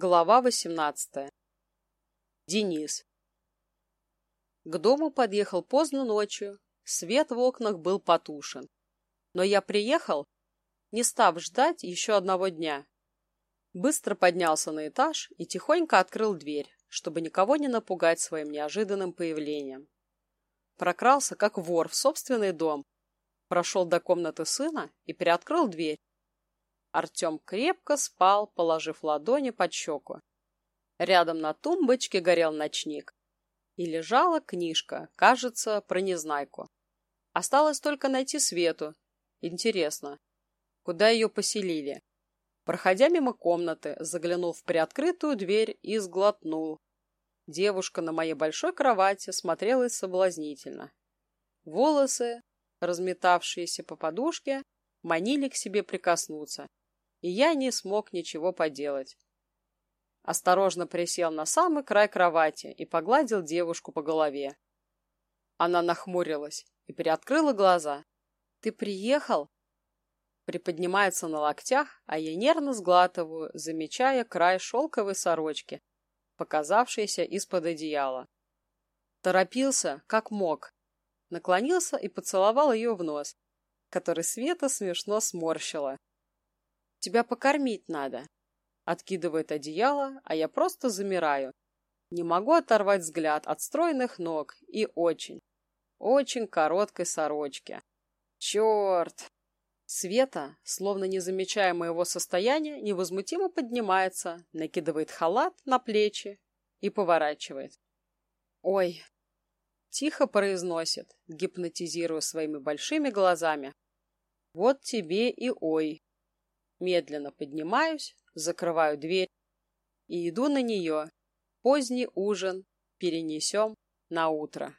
Глава 18. Денис. К дому подъехал поздно ночью, свет в окнах был потушен. Но я приехал, не став ждать еще одного дня. Быстро поднялся на этаж и тихонько открыл дверь, чтобы никого не напугать своим неожиданным появлением. Прокрался, как вор, в собственный дом, прошел до комнаты сына и приоткрыл дверь, Артем крепко спал, положив ладони под щеку. Рядом на тумбочке горел ночник. И лежала книжка, кажется, про Незнайку. Осталось только найти Свету. Интересно, куда ее поселили? Проходя мимо комнаты, заглянул в приоткрытую дверь и сглотнул. Девушка на моей большой кровати смотрелась соблазнительно. Волосы, разметавшиеся по подушке, манили к себе прикоснуться и я не смог ничего поделать. Осторожно присел на самый край кровати и погладил девушку по голове. Она нахмурилась и приоткрыла глаза. «Ты приехал?» Приподнимается на локтях, а я нервно сглатываю, замечая край шелковой сорочки, показавшейся из-под одеяла. Торопился, как мог. Наклонился и поцеловал ее в нос, который Света смешно сморщила. Тебя покормить надо. Откидывает одеяло, а я просто замираю. Не могу оторвать взгляд от стройных ног и очень, очень короткой сорочки. Черт! Света, словно не замечая моего состояния, невозмутимо поднимается, накидывает халат на плечи и поворачивает. «Ой!» Тихо произносит, гипнотизируя своими большими глазами. «Вот тебе и ой!» Медленно поднимаюсь, закрываю дверь и иду на нее. Поздний ужин перенесем на утро.